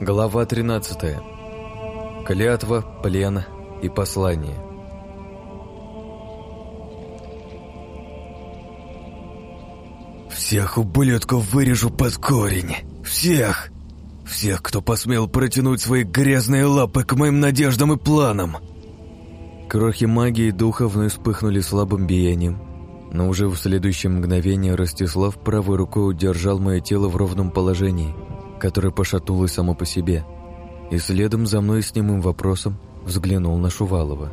Глава 13. Клятва, плен и послание. «Всех ублюдков вырежу под корень! Всех! Всех, кто посмел протянуть свои грязные лапы к моим надеждам и планам!» Крохи магии духа вновь вспыхнули слабым биением, но уже в следующее мгновение Ростислав правой рукой удержал мое тело в ровном положении, которое пошатнулось само по себе, и следом за мной с немым вопросом взглянул на Шувалова.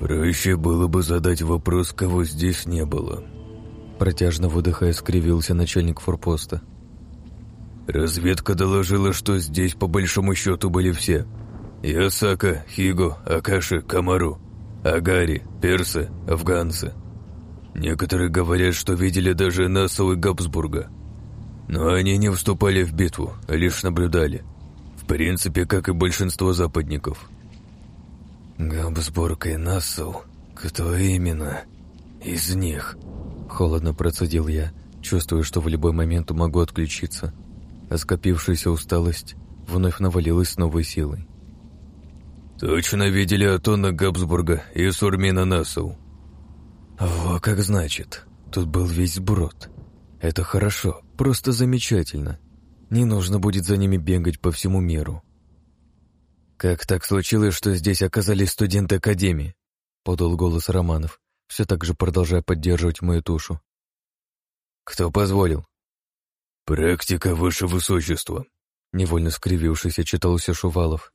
«Проще было бы задать вопрос, кого здесь не было», протяжно выдыхая скривился начальник форпоста. «Разведка доложила, что здесь по большому счету были все. Ясака, Хиго, Акаши, Камару, Агари, персы, афганцы. Некоторые говорят, что видели даже Нассау и Габсбурга. Но они не вступали в битву, а лишь наблюдали. В принципе, как и большинство западников. «Габсбург и Нассау? Кто именно из них?» Холодно процедил я, чувствуя, что в любой момент могу отключиться. А скопившаяся усталость вновь навалилась с новой силой. «Точно видели Атона Габсбурга и Сурмина Нассау?» «Во как значит. Тут был весь брод. Это хорошо, просто замечательно. Не нужно будет за ними бегать по всему миру». «Как так случилось, что здесь оказались студенты Академии?» — подал голос Романов, все так же продолжая поддерживать мою тушу. «Кто позволил?» «Практика, ваше высочество», — невольно скривившись, отчитался Шувалов.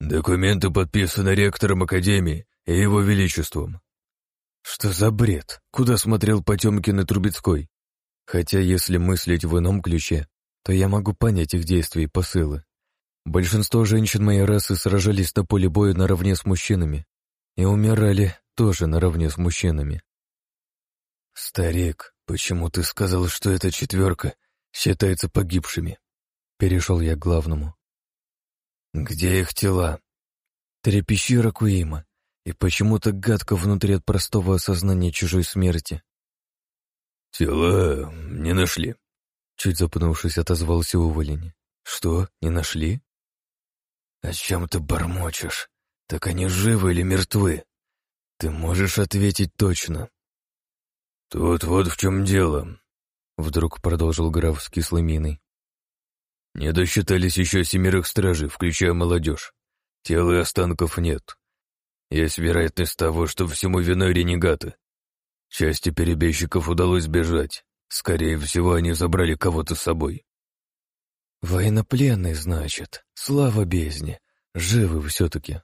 «Документы подписаны ректором Академии и его величеством. Что за бред? Куда смотрел Потемкин и Трубецкой? Хотя, если мыслить в ином ключе, то я могу понять их действия и посылы. Большинство женщин моей расы сражались на поле боя наравне с мужчинами и умирали тоже наравне с мужчинами. «Старик, почему ты сказал, что эта четверка считается погибшими?» Перешел я к главному. «Где их тела?» «Трепещи Ракуима, и почему-то гадко внутри от простого осознания чужой смерти. «Тела не нашли», — чуть запнувшись, отозвался уволень. «Что, не нашли?» «О чем ты бормочешь? Так они живы или мертвы? Ты можешь ответить точно?» «Тут вот в чем дело», — вдруг продолжил граф с кислой миной. «Не досчитались еще семерых стражей, включая молодежь. Тел и останков нет. Есть вероятность того, что всему виной ренегаты. Части перебежчиков удалось сбежать. Скорее всего, они забрали кого-то с собой. Военнопленный, значит. Слава бездне. Живы все-таки.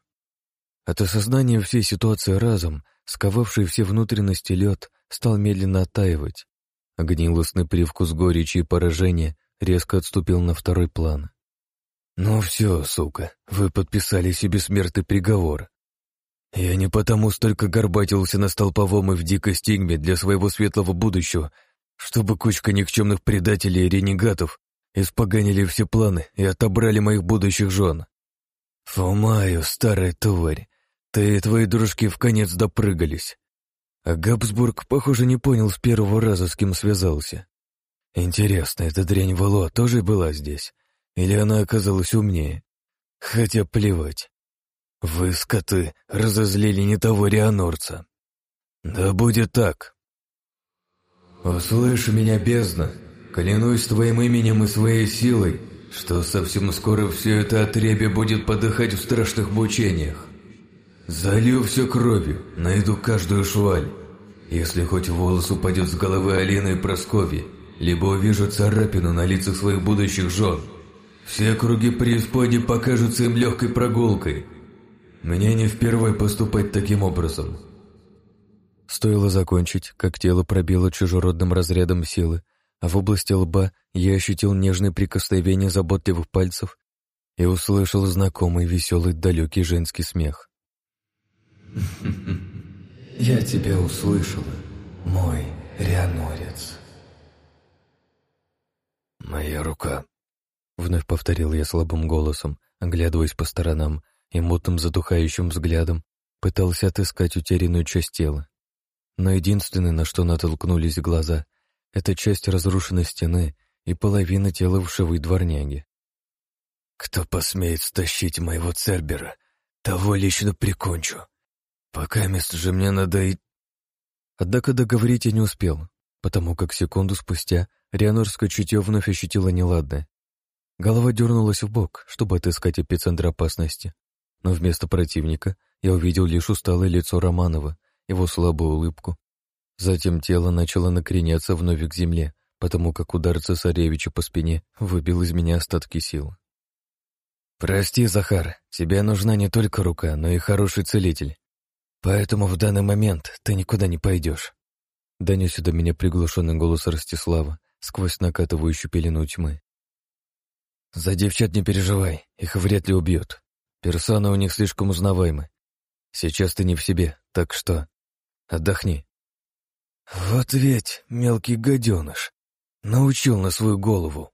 От осознания всей ситуации разом, сковавший все внутренности лед, стал медленно оттаивать. Гнилостный привкус горечи и поражения резко отступил на второй план. «Ну все, сука, вы подписали себе смертный приговор. Я не потому столько горбатился на столповом и в дикой стигме для своего светлого будущего, чтобы кучка никчемных предателей и ренегатов испоганили все планы и отобрали моих будущих жен. Фомаю, старая тварь, ты и твои дружки в конец допрыгались. А Габсбург, похоже, не понял с первого раза, с кем связался. Интересно, эта дрянь Вало тоже была здесь? Или она оказалась умнее? Хотя плевать. Вы, скоты, разозлили не того рианорца. Да будет так. Услышь меня, бездна, клянусь твоим именем и своей силой, что совсем скоро все это отребье будет подыхать в страшных мучениях. Залью все кровью, найду каждую шваль. Если хоть волос упадет с головы Алины и Просковьи, либо увижу царапину на лицах своих будущих жен, все круги преисподней покажутся им легкой прогулкой, мне не впервые поступать таким образом. Стоило закончить, как тело пробило чужеродным разрядом силы, а в области лба я ощутил нежное прикосновение заботливых пальцев и услышал знакомый веселый далекий женский смех. «Я тебя услышала, мой рянорец». «Моя рука», — вновь повторил я слабым голосом, оглядываясь по сторонам и мутным затухающим взглядом пытался отыскать утерянную часть тела. Но единственное, на что натолкнулись глаза, это часть разрушенной стены и половина тела вшивой дворняги. Кто посмеет стащить моего Цербера, того лично прикончу. Пока мест же мне надо и...» Однако договорить я не успел, потому как секунду спустя рианорское чутье вновь ощутило неладное. Голова дернулась в бок, чтобы отыскать эпицентр опасности, но вместо противника я увидел лишь усталое лицо Романова, его слабую улыбку. Затем тело начало накреняться вновь к земле, потому как удар цесаревича по спине выбил из меня остатки сил. «Прости, Захар, тебе нужна не только рука, но и хороший целитель. Поэтому в данный момент ты никуда не пойдешь». Донесся до меня приглушенный голос Ростислава сквозь накатывающую пелену тьмы. «За девчат не переживай, их вряд ли убьют. Персоны у них слишком узнаваемы. Сейчас ты не в себе, так что отдохни». «Вот ведь, мелкий гаденыш, научил на свою голову».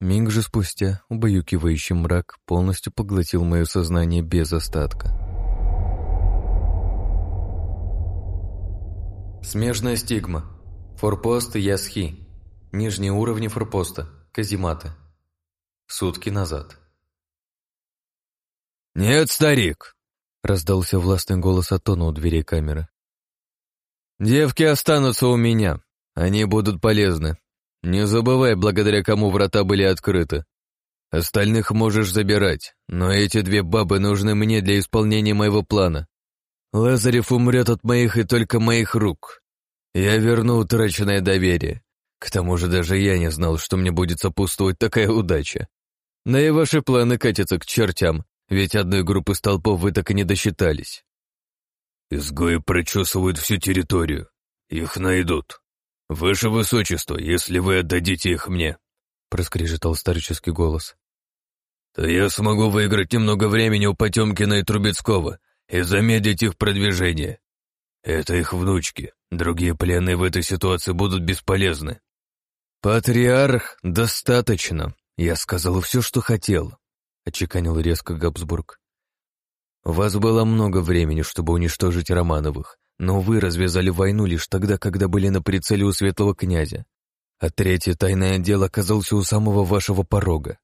Миг же спустя убаюкивающий мрак полностью поглотил мое сознание без остатка. Смежная стигма. Форпост Ясхи. Нижние уровни форпоста. Казиматы. Сутки назад. «Нет, старик!» — раздался властный голос Атона у дверей камеры. «Девки останутся у меня. Они будут полезны. Не забывай, благодаря кому врата были открыты. Остальных можешь забирать, но эти две бабы нужны мне для исполнения моего плана. Лазарев умрет от моих и только моих рук. Я верну утраченное доверие. К тому же даже я не знал, что мне будет сопутствовать такая удача. Да и ваши планы катятся к чертям, ведь одной группы столпов вы так и не досчитались. Изгои прочесывают всю территорию. Их найдут. Ваше Высочество, если вы отдадите их мне, — проскрежетал старческий голос, — то я смогу выиграть немного времени у Потемкина и Трубецкого и замедлить их продвижение. Это их внучки. Другие пленные в этой ситуации будут бесполезны. Патриарх, достаточно. Я сказал все, что хотел, отчеканил резко Габсбург. У вас было много времени, чтобы уничтожить Романовых, но вы развязали войну лишь тогда, когда были на прицеле у светлого князя. А третье тайное дело оказался у самого вашего порога.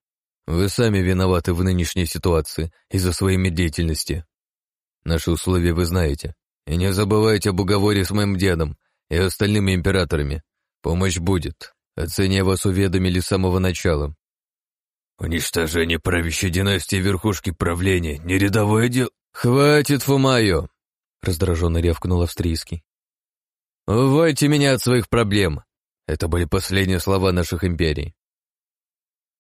Вы сами виноваты в нынешней ситуации из-за своей медлительности. Наши условия вы знаете. И не забывайте об уговоре с моим дедом и остальными императорами. Помощь будет. О цене вас уведомили с самого начала. Уничтожение правящей династии верхушки правления, не рядовое дело. Хватит, Фумайо! Раздраженно рявкнул австрийский. Увойте меня от своих проблем. Это были последние слова наших империй.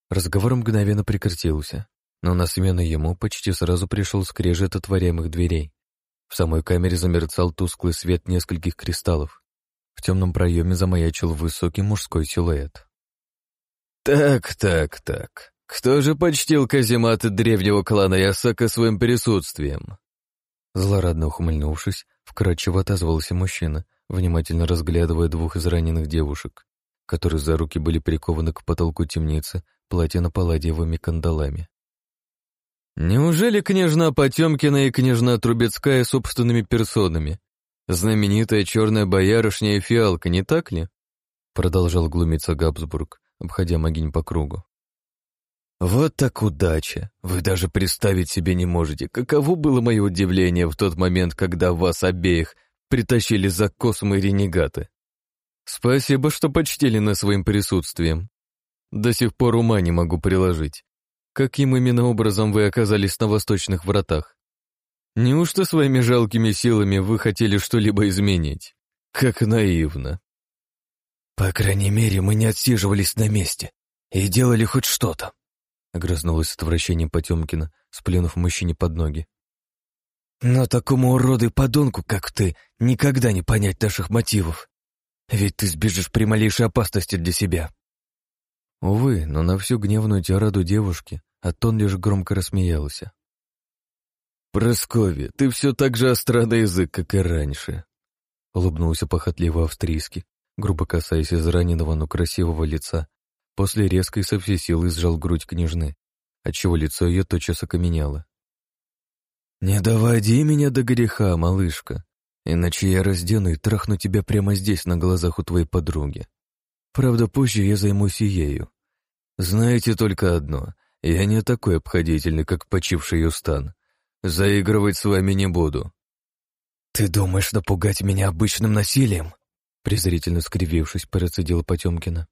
Разговор мгновенно прекратился, но на смену ему почти сразу пришел скрежет отворяемых дверей. В самой камере замерцал тусклый свет нескольких кристаллов. В темном проеме замаячил высокий мужской силуэт. «Так, так, так. Кто же почтил казематы древнего клана Ясака своим присутствием?» Злорадно ухмыльнувшись, вкрадчиво отозвался мужчина, внимательно разглядывая двух израненных девушек, которые за руки были прикованы к потолку темницы платино-палладиевыми кандалами. Неужели княжна Потемкина и княжна Трубецкая собственными персонами? Знаменитая черная боярышня и фиалка, не так ли? Продолжал глумиться Габсбург, обходя могинь по кругу. Вот так удача! Вы даже представить себе не можете, каково было мое удивление в тот момент, когда вас обеих притащили за космы ренегаты. Спасибо, что почтили нас своим присутствием. До сих пор ума не могу приложить. Каким именно образом вы оказались на восточных вратах? Неужто своими жалкими силами вы хотели что-либо изменить? Как наивно. По крайней мере, мы не отсиживались на месте и делали хоть что-то. Огрызнулась с отвращением Потемкина, сплюнув мужчине под ноги. Но такому уроду и подонку, как ты, никогда не понять наших мотивов. Ведь ты сбежишь при малейшей опасности для себя. Увы, но на всю гневную тираду девушки Атон лишь громко рассмеялся. «Прасковья, ты все так же остра на язык, как и раньше», — улыбнулся похотливо австрийский, грубо касаясь израненного, но красивого лица, после резкой со всей силы сжал грудь княжны, отчего лицо ее тотчас окаменело. «Не доводи меня до греха, малышка, иначе я раздену и трахну тебя прямо здесь, на глазах у твоей подруги. Правда, позже я займусь и ею. Знаете только одно, Я не такой обходительный, как почивший Юстан. Заигрывать с вами не буду». «Ты думаешь напугать меня обычным насилием?» презрительно скривившись, процедила Потемкина.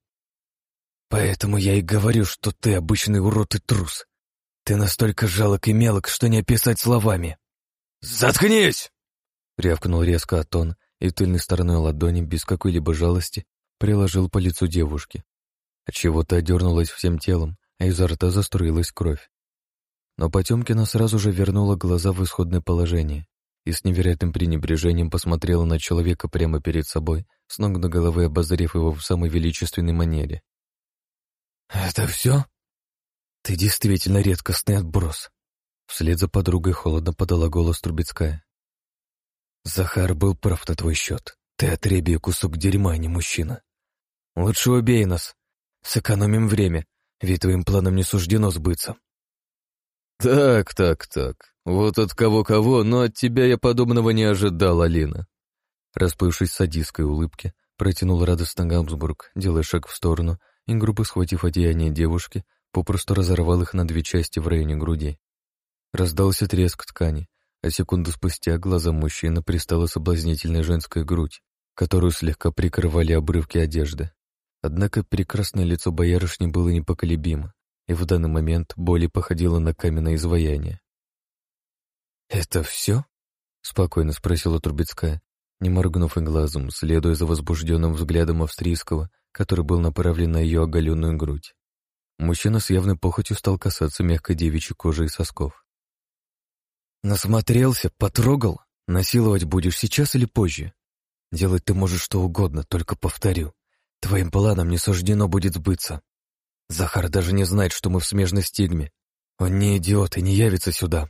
«Поэтому я и говорю, что ты обычный урод и трус. Ты настолько жалок и мелок, что не описать словами». «Заткнись!» — рявкнул резко Атон и тыльной стороной ладони без какой-либо жалости приложил по лицу девушки. Отчего-то одернулась всем телом, а изо рта заструилась кровь. Но Потемкина сразу же вернула глаза в исходное положение и с невероятным пренебрежением посмотрела на человека прямо перед собой, с ног до головы обозрев его в самой величественной манере. «Это все? Ты действительно редкостный отброс!» Вслед за подругой холодно подала голос Трубецкая. «Захар был прав на твой счет. Ты отребье кусок дерьма, а не мужчина. Лучше убей нас. Сэкономим время, ведь твоим планам не суждено сбыться». «Так, так, так. Вот от кого-кого, но от тебя я подобного не ожидал, Алина». Расплывшись садистской улыбки, протянул радостно Гамсбург, делая шаг в сторону, и, грубо схватив одеяние девушки, попросту разорвал их на две части в районе груди. Раздался треск ткани, а секунду спустя глазам мужчины пристала соблазнительная женская грудь, которую слегка прикрывали обрывки одежды. Однако прекрасное лицо боярышни было непоколебимо, и в данный момент боли походило на каменное изваяние. «Это все?» — спокойно спросила Трубецкая, не моргнув и глазом, следуя за возбужденным взглядом австрийского, который был направлен на ее оголенную грудь. Мужчина с явной похотью стал касаться мягкой девичьей кожи и сосков. «Насмотрелся, потрогал? Насиловать будешь сейчас или позже? Делать ты можешь что угодно, только повторю. Твоим планам не суждено будет сбыться. Захар даже не знает, что мы в смежной стигме. Он не идиот и не явится сюда».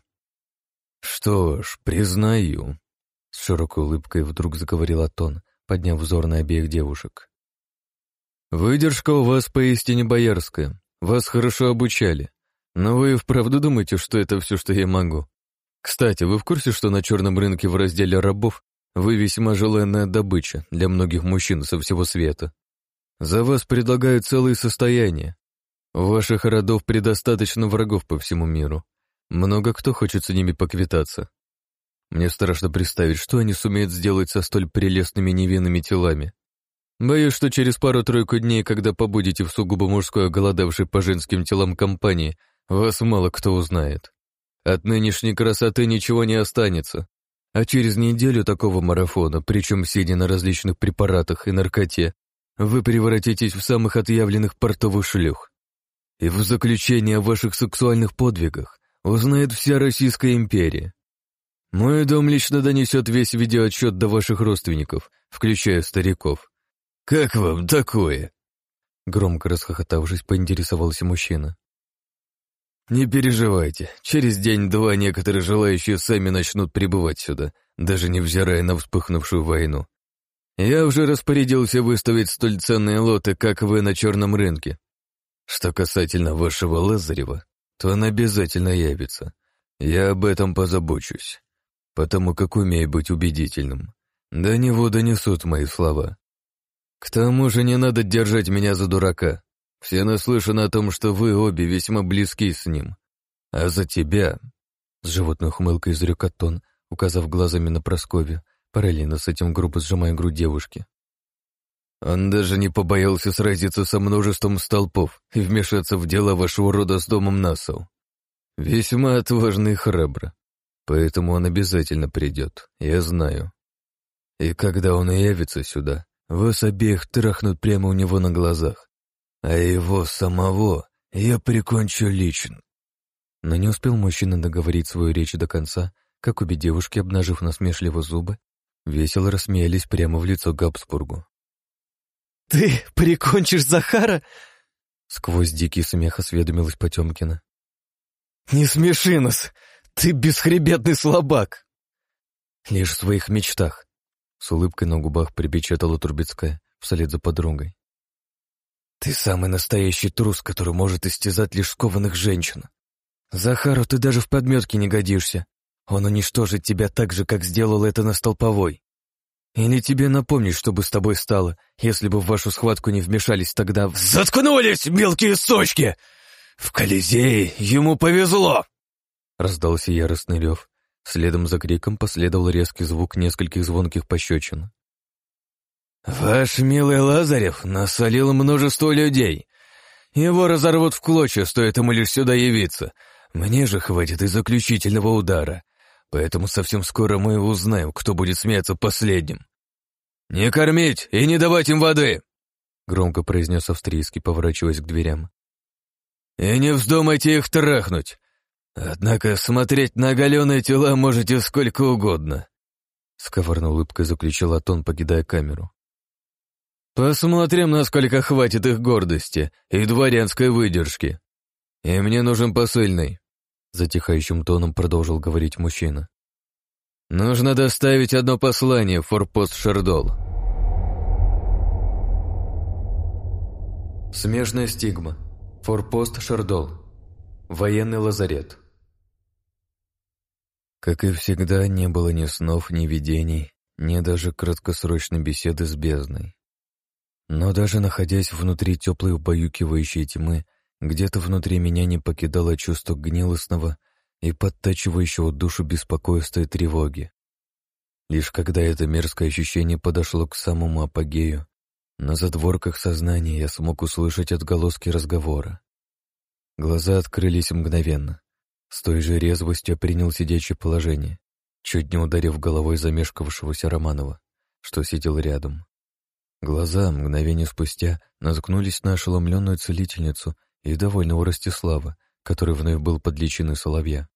«Что ж, признаю», — с широкой улыбкой вдруг заговорил Атон, подняв взор на обеих девушек. «Выдержка у вас поистине боярская. Вас хорошо обучали. Но вы вправду думаете, что это все, что я могу? Кстати, вы в курсе, что на черном рынке в разделе рабов вы весьма желанная добыча для многих мужчин со всего света? За вас предлагают целые состояния. У ваших родов предостаточно врагов по всему миру. Много кто хочет с ними поквитаться. Мне страшно представить, что они сумеют сделать со столь прелестными невинными телами. Боюсь, что через пару-тройку дней, когда побудете в сугубо мужской оголодавшей по женским телам компании, вас мало кто узнает. От нынешней красоты ничего не останется. А через неделю такого марафона, причем сидя на различных препаратах и наркоте, вы превратитесь в самых отъявленных портовых шлюх. И в заключение о ваших сексуальных подвигах узнает вся Российская империя. Мой дом лично донесет весь видеоотчет до ваших родственников, включая стариков. «Как вам такое?» Громко расхохотавшись, поинтересовался мужчина. «Не переживайте, через день-два некоторые желающие сами начнут прибывать сюда, даже невзирая на вспыхнувшую войну. Я уже распорядился выставить столь ценные лоты, как вы на черном рынке. Что касательно вашего Лазарева, то он обязательно явится. Я об этом позабочусь, потому как умею быть убедительным. До него донесут мои слова. К тому же не надо держать меня за дурака. Все наслышаны о том, что вы обе весьма близки с ним. А за тебя...» С животной ухмылкой изрек Атон, указав глазами на Просковью, параллельно с этим грубо сжимая грудь девушки. «Он даже не побоялся сразиться со множеством столпов и вмешаться в дела вашего рода с домом Насау. Весьма отважный и храбро. Поэтому он обязательно придет, я знаю. И когда он явится сюда, вас обеих трахнут прямо у него на глазах. А его самого я прикончу лично. Но не успел мужчина договорить свою речь до конца, как обе девушки, обнажив насмешливо зубы, весело рассмеялись прямо в лицо Габсбургу. «Ты прикончишь Захара?» Сквозь дикий смех осведомилась Потемкина. «Не смеши нас! Ты бесхребетный слабак!» «Лишь в своих мечтах. С улыбкой на губах припечатала Трубецкая вслед за подругой. «Ты самый настоящий трус, который может истязать лишь скованных женщин. Захару ты даже в подметке не годишься. Он уничтожит тебя так же, как сделал это на Столповой. Или тебе напомнить, что бы с тобой стало, если бы в вашу схватку не вмешались тогда... «Заткнулись, мелкие сочки! В Колизее ему повезло!» Раздался яростный рев. Следом за криком последовал резкий звук нескольких звонких пощечин. «Ваш милый Лазарев насолил множество людей. Его разорвут в клочья, стоит ему лишь сюда явиться. Мне же хватит и заключительного удара, поэтому совсем скоро мы узнаем, кто будет смеяться последним. Не кормить и не давать им воды!» Громко произнес австрийский, поворачиваясь к дверям. «И не вздумайте их трахнуть. Однако смотреть на оголенные тела можете сколько угодно», — с улыбкой заключил Атон, покидая камеру. «Посмотрим, насколько хватит их гордости и дворянской выдержки. И мне нужен посыльный», — затихающим тоном продолжил говорить мужчина. «Нужно доставить одно послание в форпост Шардол». Смежная стигма. Форпост Шардол. Военный лазарет. Как и всегда, не было ни снов, ни видений, ни даже краткосрочной беседы с бездной. Но даже находясь внутри теплой убаюкивающей тьмы, где-то внутри меня не покидало чувство гнилостного и подтачивающего душу беспокойства и тревоги. Лишь когда это мерзкое ощущение подошло к самому апогею, на задворках сознания я смог услышать отголоски разговора. Глаза открылись мгновенно. С той же резвостью принял сидячее положение, чуть не ударив головой замешкавшегося Романова, что сидел рядом. Глаза, мгновение спустя, наткнулись на ошеломленную целительницу и довольного Ростислава, который вновь был под личиной соловья.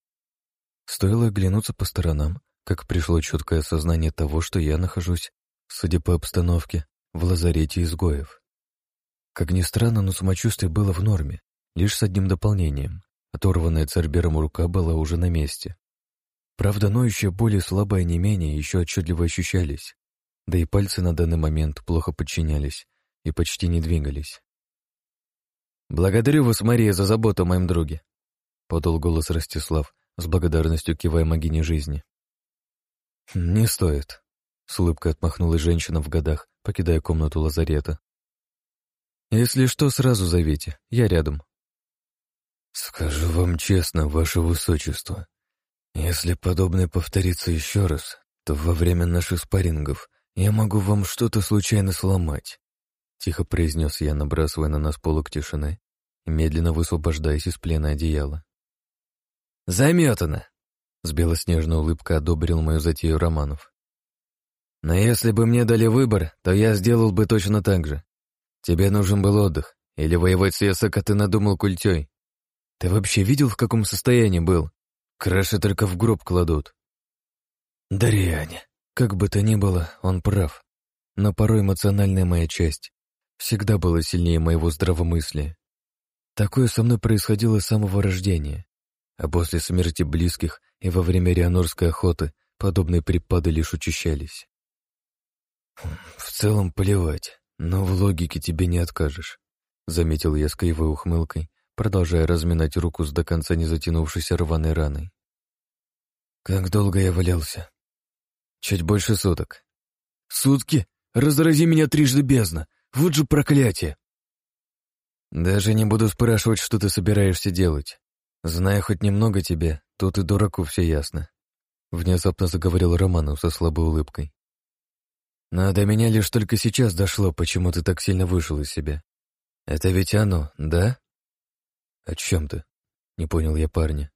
Стоило оглянуться по сторонам, как пришло четкое осознание того, что я нахожусь, судя по обстановке, в лазарете изгоев. Как ни странно, но самочувствие было в норме, лишь с одним дополнением. Оторванная царбером рука была уже на месте. Правда, ноющая боль и слабое менее еще отчетливо ощущались, да и пальцы на данный момент плохо подчинялись и почти не двигались. «Благодарю вас, Мария, за заботу о моем друге», — подал голос Ростислав, с благодарностью кивая могине жизни. «Не стоит», — с улыбкой отмахнулась женщина в годах, покидая комнату лазарета. «Если что, сразу зовите, я рядом». «Скажу вам честно, ваше высочество, если подобное повторится еще раз, то во время наших спаррингов я могу вам что-то случайно сломать», — тихо произнес я, набрасывая на нас полок тишины и медленно высвобождаясь из плена одеяла. «Заметано!» — с белоснежной улыбкой одобрил мою затею Романов. «Но если бы мне дали выбор, то я сделал бы точно так же. Тебе нужен был отдых, или воевать с Ясака ты надумал культей. Ты вообще видел, в каком состоянии был? Краши только в гроб кладут. Дарьяне, как бы то ни было, он прав. Но порой эмоциональная моя часть всегда была сильнее моего здравомыслия. Такое со мной происходило с самого рождения. А после смерти близких и во время рианорской охоты подобные припады лишь учащались. «В целом плевать, но в логике тебе не откажешь», — заметил я с кривой ухмылкой, продолжая разминать руку с до конца не затянувшейся рваной раной. «Как долго я валялся?» «Чуть больше суток». «Сутки? Разрази меня трижды бездна! Вот же проклятие!» «Даже не буду спрашивать, что ты собираешься делать. Зная хоть немного тебя, тут и дураку все ясно», — внезапно заговорил Романов со слабой улыбкой. «Но до меня лишь только сейчас дошло, почему ты так сильно вышел из себя. Это ведь оно, да?» «О чем ты?» — не понял я парня.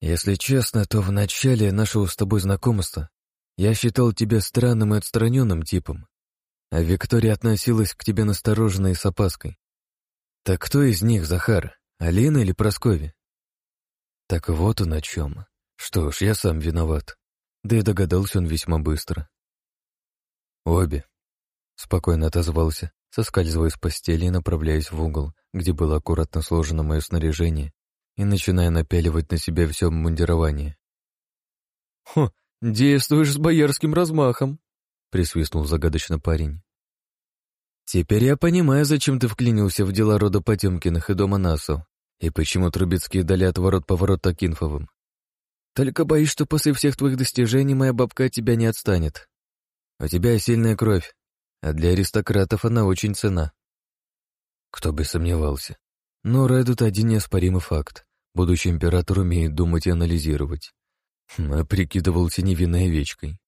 «Если честно, то в начале нашего с тобой знакомства я считал тебя странным и отстраненным типом, а Виктория относилась к тебе настороженно и с опаской. Так кто из них, Захар, Алина или Прасковья?» Так вот он о чем. Что ж, я сам виноват. Да и догадался он весьма быстро. «Обе», — спокойно отозвался, соскальзывая с постели и направляясь в угол, где было аккуратно сложено мое снаряжение, и начиная напяливать на себя все мундирование. «Хо, действуешь с боярским размахом», — присвистнул загадочно парень. «Теперь я понимаю, зачем ты вклинился в дела рода Потемкиных и дома Насу, и почему Трубецкие дали отворот-поворот Такинфовым. Только боюсь, что после всех твоих достижений моя бабка от тебя не отстанет. У тебя сильная кровь, а для аристократов она очень цена. Кто бы сомневался. Но радует один неоспоримый факт. Будущий император умеет думать и анализировать. А прикидывался невинной овечкой.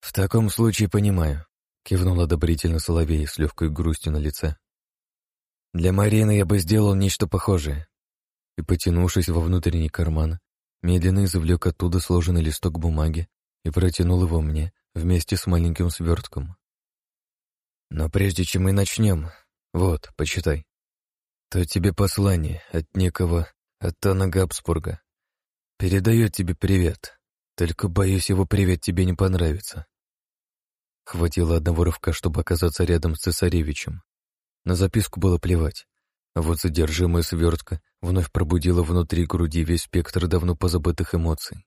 «В таком случае понимаю», — кивнул одобрительно Соловей с легкой грустью на лице. «Для Марины я бы сделал нечто похожее». И, потянувшись во внутренний карман, медленно извлек оттуда сложенный листок бумаги и протянул его мне вместе с маленьким свертком. «Но прежде чем мы начнем, вот, почитай. То тебе послание от некого Аттана Габсбурга. Передает тебе привет, только, боюсь, его привет тебе не понравится». Хватило одного рывка, чтобы оказаться рядом с цесаревичем. На записку было плевать, а вот содержимое свертка вновь пробудило внутри груди весь спектр давно позабытых эмоций.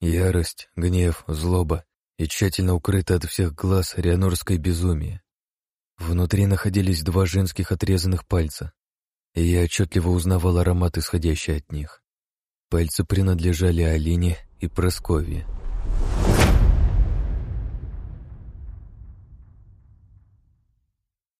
Ярость, гнев, злоба и тщательно укрытое от всех глаз рианорское безумие. Внутри находились два женских отрезанных пальца, и я отчетливо узнавал аромат, исходящий от них. Пальцы принадлежали Алине и Просковье.